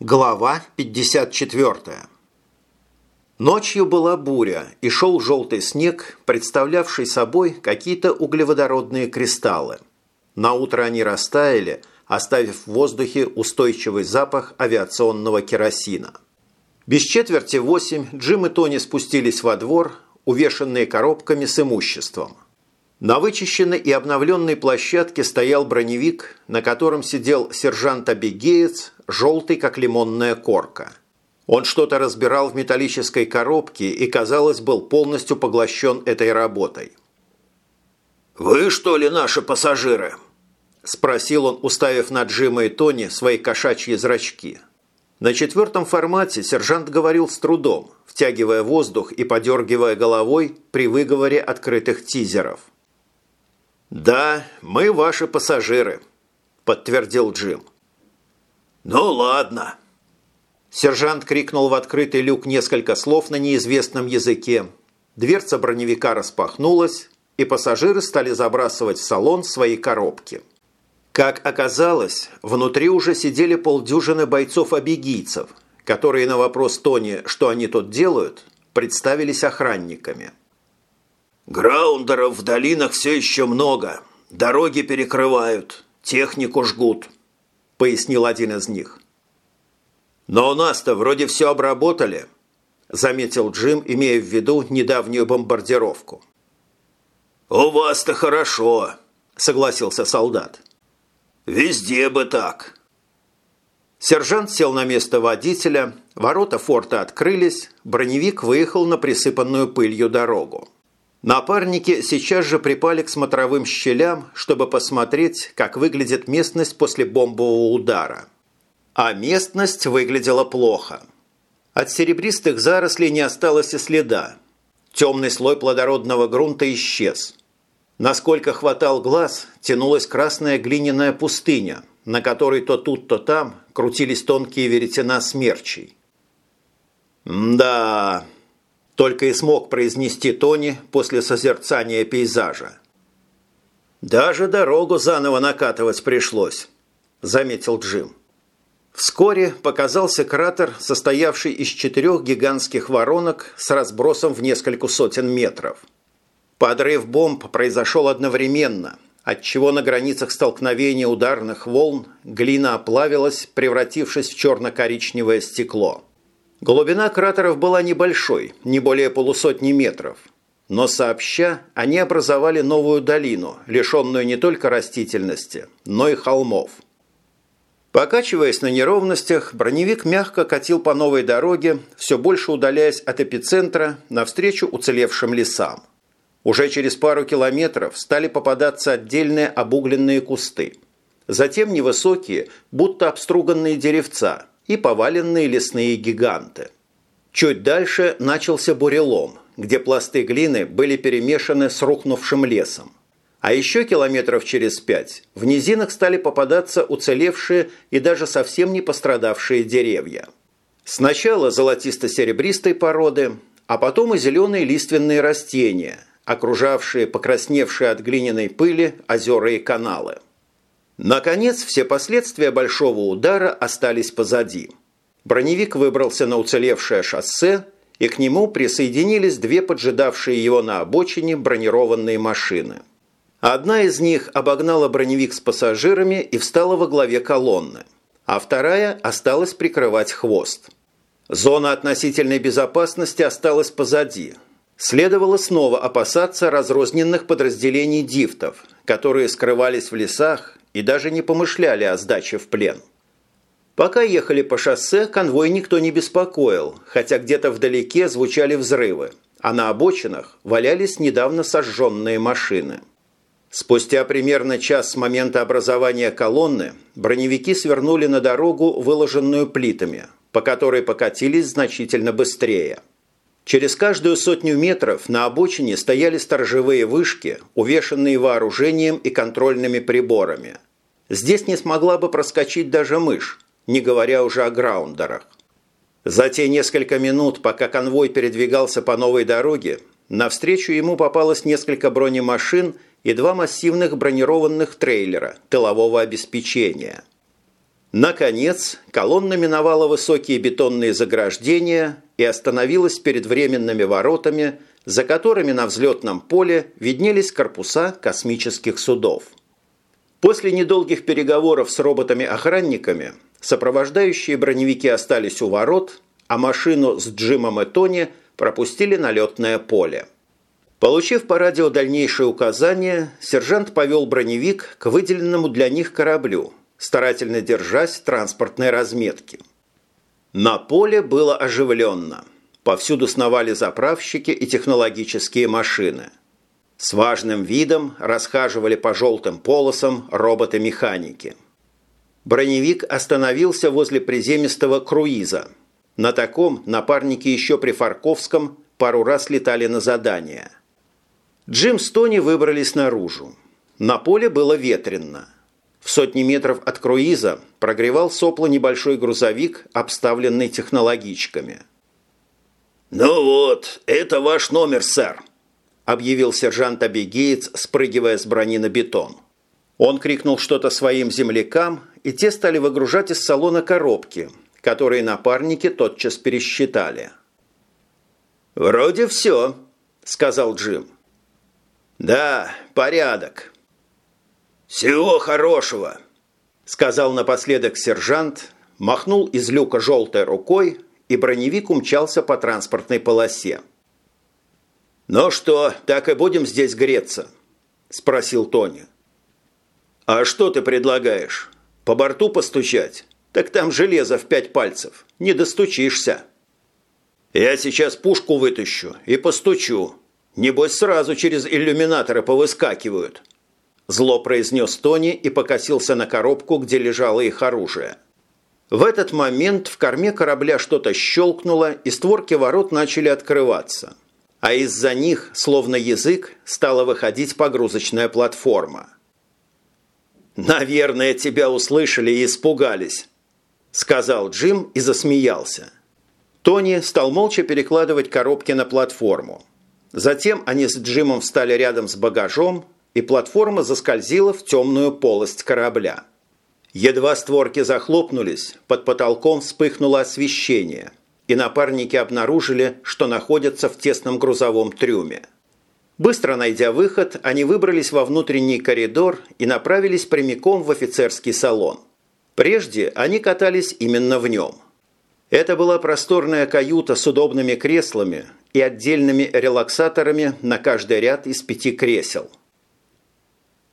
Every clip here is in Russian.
Глава 54. Ночью была буря, и шел желтый снег, представлявший собой какие-то углеводородные кристаллы. На утро они растаяли, оставив в воздухе устойчивый запах авиационного керосина. Без четверти восемь Джим и Тони спустились во двор, увешанные коробками с имуществом. На вычищенной и обновленной площадке стоял броневик, на котором сидел сержант-абегеец, желтый, как лимонная корка. Он что-то разбирал в металлической коробке и, казалось, был полностью поглощен этой работой. «Вы, что ли, наши пассажиры?» – спросил он, уставив на Джима и Тони свои кошачьи зрачки. На четвертом формате сержант говорил с трудом, втягивая воздух и подергивая головой при выговоре открытых тизеров – «Да, мы ваши пассажиры», – подтвердил Джим. «Ну ладно». Сержант крикнул в открытый люк несколько слов на неизвестном языке. Дверца броневика распахнулась, и пассажиры стали забрасывать в салон свои коробки. Как оказалось, внутри уже сидели полдюжины бойцов-обегийцев, которые на вопрос Тони, что они тут делают, представились охранниками – Граундеров в долинах все еще много. Дороги перекрывают, технику жгут», – пояснил один из них. «Но у нас-то вроде все обработали», – заметил Джим, имея в виду недавнюю бомбардировку. «У вас-то хорошо», – согласился солдат. «Везде бы так». Сержант сел на место водителя, ворота форта открылись, броневик выехал на присыпанную пылью дорогу. Напарники сейчас же припали к смотровым щелям, чтобы посмотреть, как выглядит местность после бомбового удара. А местность выглядела плохо. От серебристых зарослей не осталось и следа. Темный слой плодородного грунта исчез. Насколько хватал глаз, тянулась красная глиняная пустыня, на которой то тут, то там крутились тонкие веретена смерчей. «Да, только и смог произнести Тони после созерцания пейзажа. «Даже дорогу заново накатывать пришлось», – заметил Джим. Вскоре показался кратер, состоявший из четырех гигантских воронок с разбросом в несколько сотен метров. Подрыв бомб произошел одновременно, отчего на границах столкновения ударных волн глина оплавилась, превратившись в черно-коричневое стекло. Глубина кратеров была небольшой, не более полусотни метров. Но сообща они образовали новую долину, лишенную не только растительности, но и холмов. Покачиваясь на неровностях, броневик мягко катил по новой дороге, все больше удаляясь от эпицентра навстречу уцелевшим лесам. Уже через пару километров стали попадаться отдельные обугленные кусты. Затем невысокие, будто обструганные деревца – и поваленные лесные гиганты. Чуть дальше начался бурелом, где пласты глины были перемешаны с рухнувшим лесом. А еще километров через пять в низинах стали попадаться уцелевшие и даже совсем не пострадавшие деревья. Сначала золотисто-серебристой породы, а потом и зеленые лиственные растения, окружавшие покрасневшие от глиняной пыли озера и каналы. Наконец, все последствия большого удара остались позади. Броневик выбрался на уцелевшее шоссе, и к нему присоединились две поджидавшие его на обочине бронированные машины. Одна из них обогнала броневик с пассажирами и встала во главе колонны, а вторая осталась прикрывать хвост. Зона относительной безопасности осталась позади. Следовало снова опасаться разрозненных подразделений дифтов, которые скрывались в лесах и даже не помышляли о сдаче в плен. Пока ехали по шоссе, конвой никто не беспокоил, хотя где-то вдалеке звучали взрывы, а на обочинах валялись недавно сожженные машины. Спустя примерно час с момента образования колонны броневики свернули на дорогу, выложенную плитами, по которой покатились значительно быстрее – Через каждую сотню метров на обочине стояли сторожевые вышки, увешанные вооружением и контрольными приборами. Здесь не смогла бы проскочить даже мышь, не говоря уже о граундерах. За те несколько минут, пока конвой передвигался по новой дороге, навстречу ему попалось несколько бронемашин и два массивных бронированных трейлера тылового обеспечения. Наконец, колонна миновала высокие бетонные заграждения и остановилась перед временными воротами, за которыми на взлетном поле виднелись корпуса космических судов. После недолгих переговоров с роботами-охранниками сопровождающие броневики остались у ворот, а машину с Джимом и Тони пропустили на летное поле. Получив по радио дальнейшие указания, сержант повел броневик к выделенному для них кораблю, старательно держась транспортной разметки. На поле было оживленно. Повсюду сновали заправщики и технологические машины. С важным видом расхаживали по желтым полосам роботы-механики. Броневик остановился возле приземистого круиза. На таком напарники еще при Фарковском пару раз летали на задания – Джим с Тони выбрались наружу. На поле было ветрено. В сотни метров от круиза прогревал сопло небольшой грузовик, обставленный технологичками. «Ну вот, это ваш номер, сэр», – объявил сержант Абигеец, спрыгивая с брони на бетон. Он крикнул что-то своим землякам, и те стали выгружать из салона коробки, которые напарники тотчас пересчитали. «Вроде все», – сказал Джим. «Да, порядок». «Всего хорошего», – сказал напоследок сержант, махнул из люка желтой рукой, и броневик умчался по транспортной полосе. «Ну что, так и будем здесь греться?» – спросил Тони. «А что ты предлагаешь? По борту постучать? Так там железо в пять пальцев. Не достучишься». «Я сейчас пушку вытащу и постучу. Небось, сразу через иллюминаторы повыскакивают». Зло произнес Тони и покосился на коробку, где лежало их оружие. В этот момент в корме корабля что-то щелкнуло, и створки ворот начали открываться. А из-за них, словно язык, стала выходить погрузочная платформа. «Наверное, тебя услышали и испугались», – сказал Джим и засмеялся. Тони стал молча перекладывать коробки на платформу. Затем они с Джимом встали рядом с багажом, и платформа заскользила в темную полость корабля. Едва створки захлопнулись, под потолком вспыхнуло освещение, и напарники обнаружили, что находятся в тесном грузовом трюме. Быстро найдя выход, они выбрались во внутренний коридор и направились прямиком в офицерский салон. Прежде они катались именно в нем. Это была просторная каюта с удобными креслами и отдельными релаксаторами на каждый ряд из пяти кресел.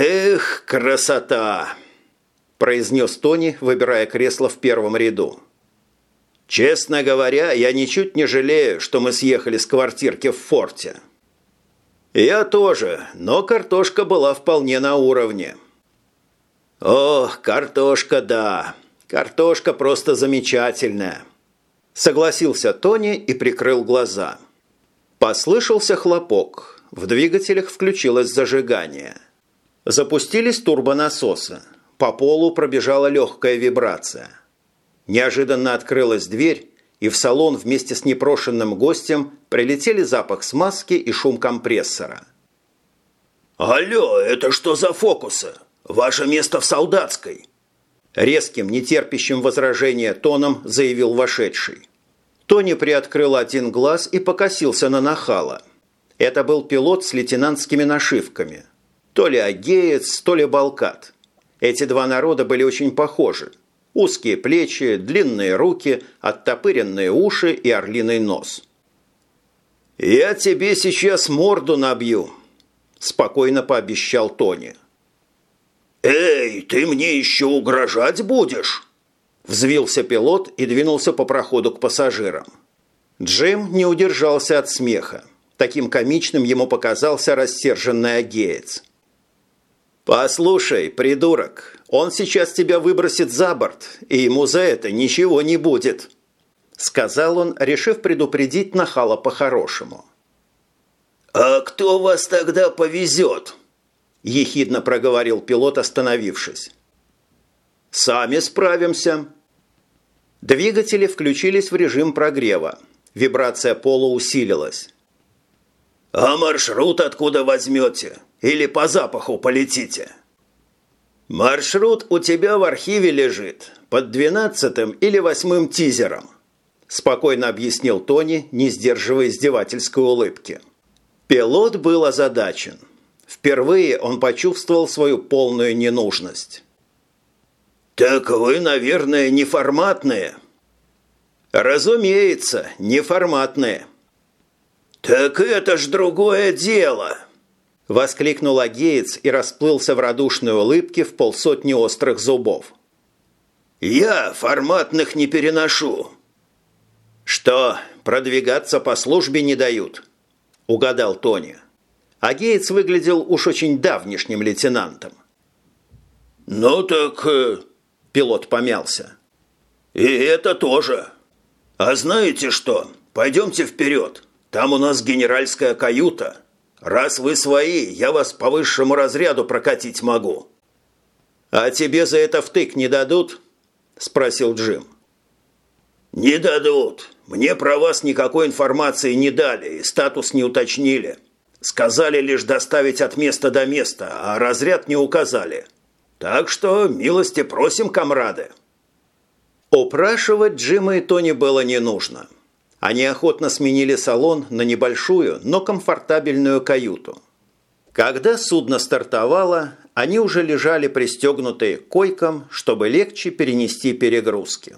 «Эх, красота!» – произнес Тони, выбирая кресло в первом ряду. «Честно говоря, я ничуть не жалею, что мы съехали с квартирки в форте». «Я тоже, но картошка была вполне на уровне». «Ох, картошка, да. Картошка просто замечательная», – согласился Тони и прикрыл глаза. Послышался хлопок. В двигателях включилось зажигание. Запустились турбонасосы. По полу пробежала легкая вибрация. Неожиданно открылась дверь, и в салон вместе с непрошенным гостем прилетели запах смазки и шум компрессора. «Алло, это что за фокусы? Ваше место в солдатской!» Резким, нетерпящим возражения тоном заявил вошедший. Тони приоткрыл один глаз и покосился на нахала. Это был пилот с лейтенантскими нашивками. То ли агеец, то ли балкат. Эти два народа были очень похожи. Узкие плечи, длинные руки, оттопыренные уши и орлиный нос. «Я тебе сейчас морду набью», – спокойно пообещал Тони. «Эй, ты мне еще угрожать будешь?» Взвился пилот и двинулся по проходу к пассажирам. Джим не удержался от смеха. Таким комичным ему показался рассерженный агеец. «Послушай, придурок, он сейчас тебя выбросит за борт, и ему за это ничего не будет», сказал он, решив предупредить нахала по-хорошему. «А кто вас тогда повезет?» ехидно проговорил пилот, остановившись. «Сами справимся», Двигатели включились в режим прогрева. Вибрация пола усилилась. «А маршрут откуда возьмете? Или по запаху полетите?» «Маршрут у тебя в архиве лежит, под двенадцатым или восьмым тизером», спокойно объяснил Тони, не сдерживая издевательской улыбки. Пилот был озадачен. Впервые он почувствовал свою полную ненужность. «Так вы, наверное, неформатные?» «Разумеется, неформатные». «Так это ж другое дело!» Воскликнул агеец и расплылся в радушной улыбке в полсотни острых зубов. «Я форматных не переношу». «Что, продвигаться по службе не дают?» – угадал Тони. Агеец выглядел уж очень давнишним лейтенантом. «Ну так...» э, – пилот помялся. «И это тоже. А знаете что? Пойдемте вперед. Там у нас генеральская каюта». Раз вы свои, я вас по высшему разряду прокатить могу». «А тебе за это втык не дадут?» – спросил Джим. «Не дадут. Мне про вас никакой информации не дали и статус не уточнили. Сказали лишь доставить от места до места, а разряд не указали. Так что милости просим, комрады». Упрашивать Джима и Тони было не нужно – они охотно сменили салон на небольшую, но комфортабельную каюту. Когда судно стартовало, они уже лежали пристегнутые койкам, чтобы легче перенести перегрузки.